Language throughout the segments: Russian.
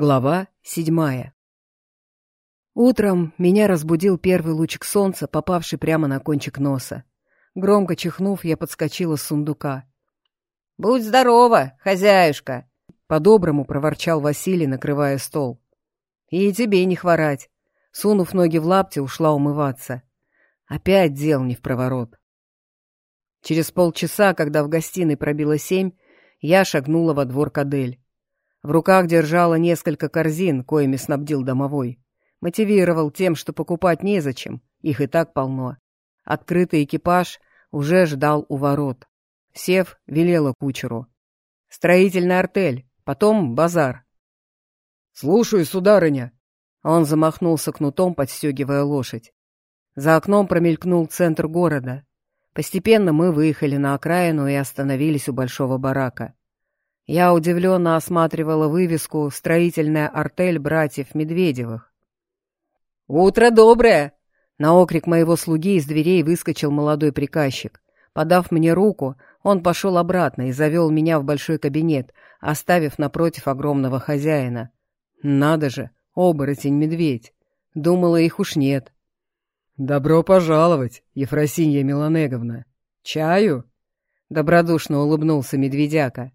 Глава седьмая Утром меня разбудил первый лучик солнца, попавший прямо на кончик носа. Громко чихнув, я подскочила с сундука. «Будь здорова, хозяюшка!» По-доброму проворчал Василий, накрывая стол. «И тебе не хворать!» Сунув ноги в лапти, ушла умываться. Опять дел не в проворот. Через полчаса, когда в гостиной пробило семь, я шагнула во двор Кадель. В руках держала несколько корзин, коими снабдил домовой. Мотивировал тем, что покупать незачем, их и так полно. Открытый экипаж уже ждал у ворот. Сев, велела кучеру. «Строительный артель, потом базар». «Слушаю, сударыня». Он замахнулся кнутом, подстегивая лошадь. За окном промелькнул центр города. Постепенно мы выехали на окраину и остановились у большого барака. Я удивленно осматривала вывеску «Строительная артель братьев Медведевых». «Утро доброе!» На окрик моего слуги из дверей выскочил молодой приказчик. Подав мне руку, он пошел обратно и завел меня в большой кабинет, оставив напротив огромного хозяина. Надо же, оборотень-медведь. Думала, их уж нет. «Добро пожаловать, Ефросинья Миланеговна. Чаю?» Добродушно улыбнулся медведяка.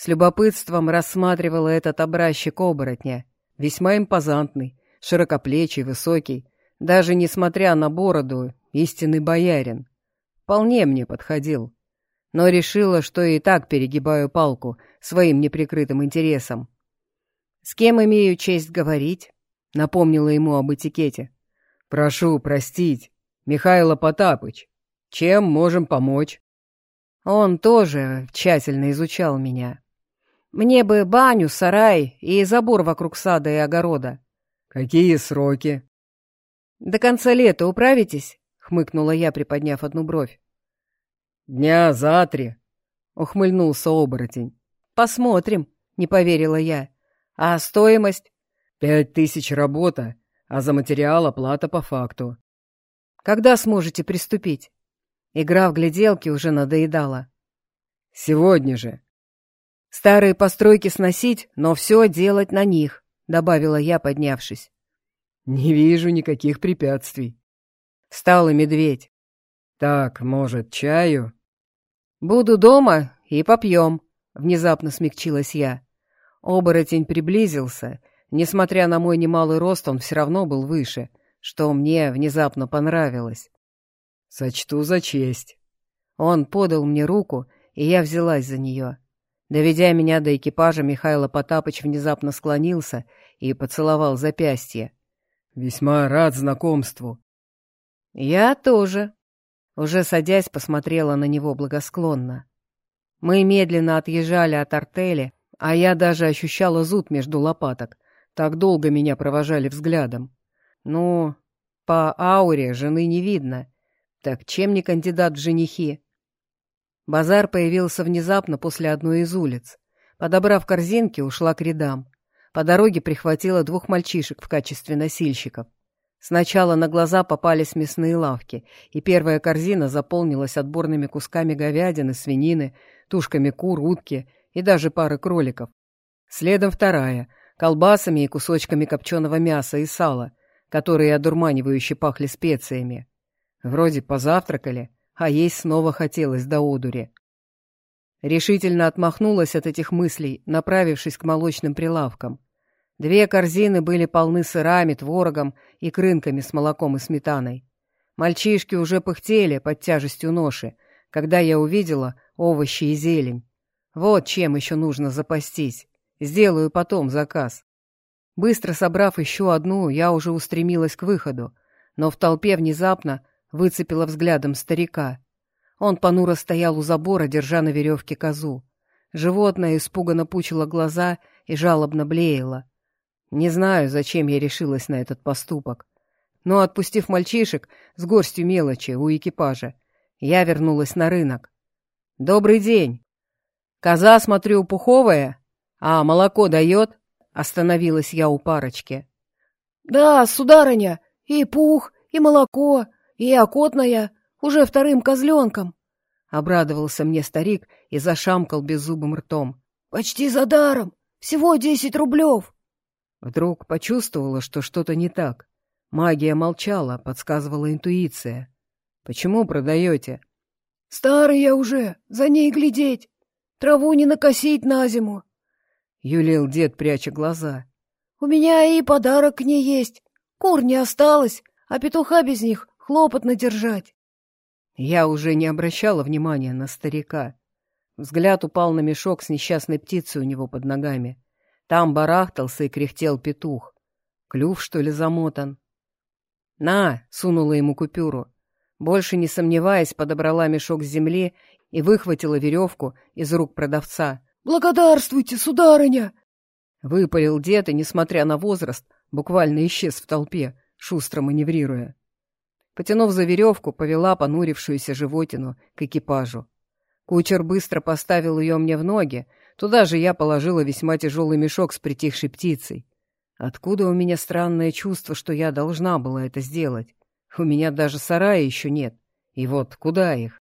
С любопытством рассматривала этот образчик оборотня, весьма импозантный, широкоплечий, высокий, даже несмотря на бороду, истинный боярин. Вполне мне подходил. Но решила, что и так перегибаю палку своим неприкрытым интересом. «С кем имею честь говорить?» — напомнила ему об этикете. «Прошу простить, Михайло Потапыч. Чем можем помочь?» Он тоже тщательно изучал меня. Мне бы баню, сарай и забор вокруг сада и огорода. Какие сроки? До конца лета управитесь? Хмыкнула я, приподняв одну бровь. Дня за три. Ухмыльнулся оборотень. Посмотрим, не поверила я. А стоимость? Пять тысяч работа, а за материал оплата по факту. Когда сможете приступить? Игра в гляделки уже надоедала. Сегодня же. Старые постройки сносить, но все делать на них, добавила я, поднявшись. Не вижу никаких препятствий. Встал и медведь. Так, может, чаю? Буду дома и попьем, внезапно смягчилась я. Оборотень приблизился. Несмотря на мой немалый рост, он все равно был выше, что мне внезапно понравилось. Сочту за честь. Он подал мне руку, и я взялась за нее. Доведя меня до экипажа, Михайло Потапыч внезапно склонился и поцеловал запястье. «Весьма рад знакомству». «Я тоже». Уже садясь, посмотрела на него благосклонно. Мы медленно отъезжали от артели, а я даже ощущала зуд между лопаток. Так долго меня провожали взглядом. Ну, по ауре жены не видно. Так чем не кандидат в женихи? Базар появился внезапно после одной из улиц. Подобрав корзинки, ушла к рядам. По дороге прихватила двух мальчишек в качестве носильщиков. Сначала на глаза попались мясные лавки, и первая корзина заполнилась отборными кусками говядины, свинины, тушками кур, утки и даже пары кроликов. Следом вторая — колбасами и кусочками копченого мяса и сала, которые одурманивающе пахли специями. Вроде позавтракали, а ей снова хотелось до одури. Решительно отмахнулась от этих мыслей, направившись к молочным прилавкам. Две корзины были полны сырами, творогом и крынками с молоком и сметаной. Мальчишки уже пыхтели под тяжестью ноши, когда я увидела овощи и зелень. Вот чем еще нужно запастись. Сделаю потом заказ. Быстро собрав еще одну, я уже устремилась к выходу, но в толпе внезапно выцепила взглядом старика. Он понуро стоял у забора, держа на веревке козу. Животное испуганно пучило глаза и жалобно блеяло. Не знаю, зачем я решилась на этот поступок. Но, отпустив мальчишек с горстью мелочи у экипажа, я вернулась на рынок. «Добрый день! Коза, смотрю, пуховая, а молоко дает?» Остановилась я у парочки. «Да, сударыня, и пух, и молоко, и окотная, уже вторым козленком. Обрадовался мне старик и зашамкал беззубым ртом. Почти за даром, всего десять рублев. Вдруг почувствовала, что что-то не так. Магия молчала, подсказывала интуиция. «Почему продаете?» «Старый я уже, за ней глядеть. Траву не накосить на зиму», — юлил дед, пряча глаза. «У меня и подарок к ней есть. Кур не осталось, а петуха без них хлопотно держать». Я уже не обращала внимания на старика. Взгляд упал на мешок с несчастной птицей у него под ногами. Там барахтался и кряхтел петух. Клюв, что ли, замотан? «На!» — сунула ему купюру. Больше не сомневаясь, подобрала мешок с земли и выхватила веревку из рук продавца. «Благодарствуйте, сударыня!» Выпалил дед и, несмотря на возраст, буквально исчез в толпе, шустро маневрируя. Потянув за веревку, повела понурившуюся животину к экипажу. Кучер быстро поставил ее мне в ноги, туда же я положила весьма тяжелый мешок с притихшей птицей. Откуда у меня странное чувство, что я должна была это сделать? У меня даже сарая еще нет. И вот куда их?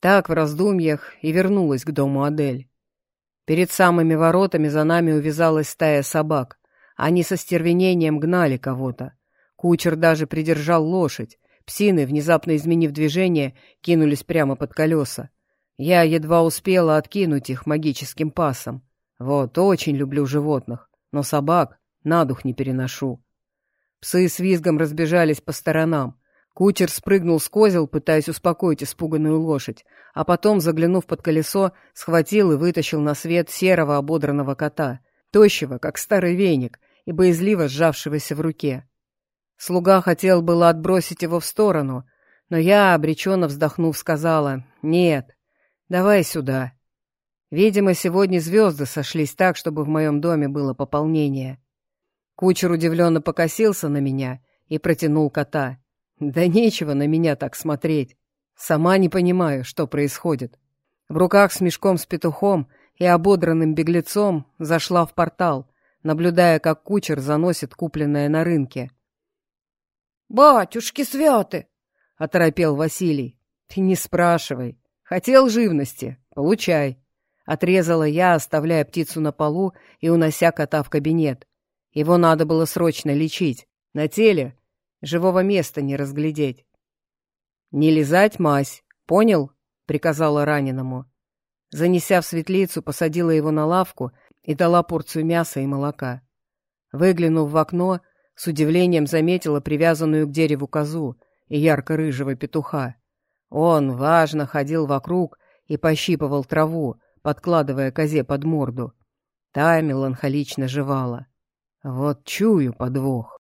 Так в раздумьях и вернулась к дому Адель. Перед самыми воротами за нами увязалась стая собак. Они со стервенением гнали кого-то. Кучер даже придержал лошадь. Псины, внезапно изменив движение, кинулись прямо под колеса. Я едва успела откинуть их магическим пасом. Вот, очень люблю животных, но собак на дух не переношу. Псы с визгом разбежались по сторонам. Кучер спрыгнул с козел, пытаясь успокоить испуганную лошадь, а потом, заглянув под колесо, схватил и вытащил на свет серого ободранного кота, тощего, как старый веник, и боязливо сжавшегося в руке. Слуга хотел было отбросить его в сторону, но я, обреченно вздохнув, сказала «Нет, давай сюда». Видимо, сегодня звезды сошлись так, чтобы в моем доме было пополнение. Кучер удивленно покосился на меня и протянул кота. Да нечего на меня так смотреть. Сама не понимаю, что происходит. В руках с мешком с петухом и ободранным беглецом зашла в портал, наблюдая, как кучер заносит купленное на рынке. «Батюшки святы!» — оторопел Василий. «Ты не спрашивай. Хотел живности? Получай!» Отрезала я, оставляя птицу на полу и унося кота в кабинет. Его надо было срочно лечить. На теле живого места не разглядеть. «Не лизать мазь, понял?» — приказала раненому. Занеся в светлицу, посадила его на лавку и дала порцию мяса и молока. Выглянув в окно, с удивлением заметила привязанную к дереву козу и ярко-рыжего петуха. Он, важно, ходил вокруг и пощипывал траву, подкладывая козе под морду. Та меланхолично жевала. Вот чую подвох.